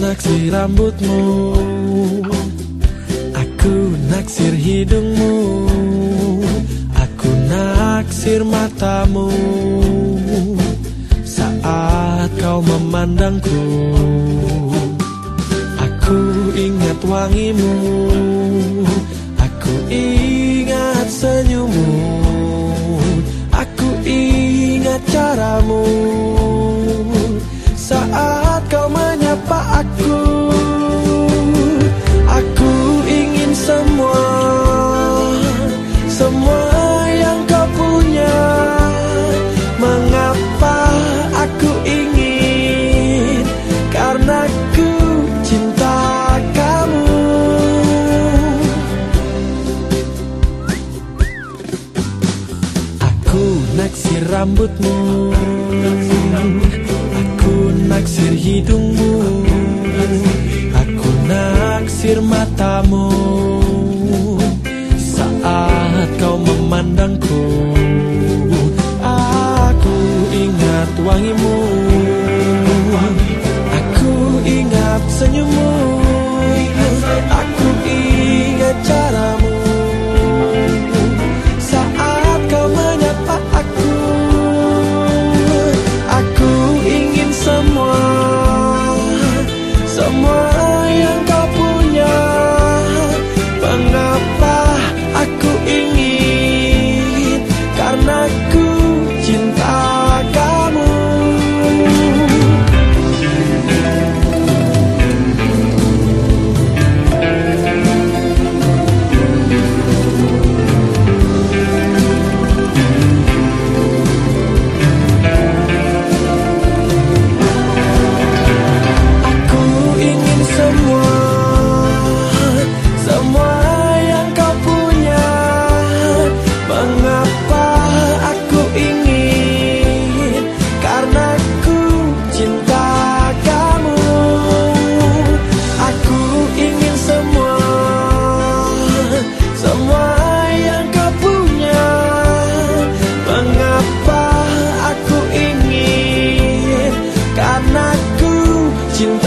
naksir rambutmu. Aku naksir hidungmu. Aku naksir matamu. Saat kau memandangku Aku ingat wangimu. Aku ingat senyummu. Aku ingat caramu. Saat kau aku Aku ingin semua Semua yang kau punya. Mengapa aku ingin? Karena ku cinta kamu. Aku naksir rambutmu. Aku naksir hidungmu Saat kau memandangku 心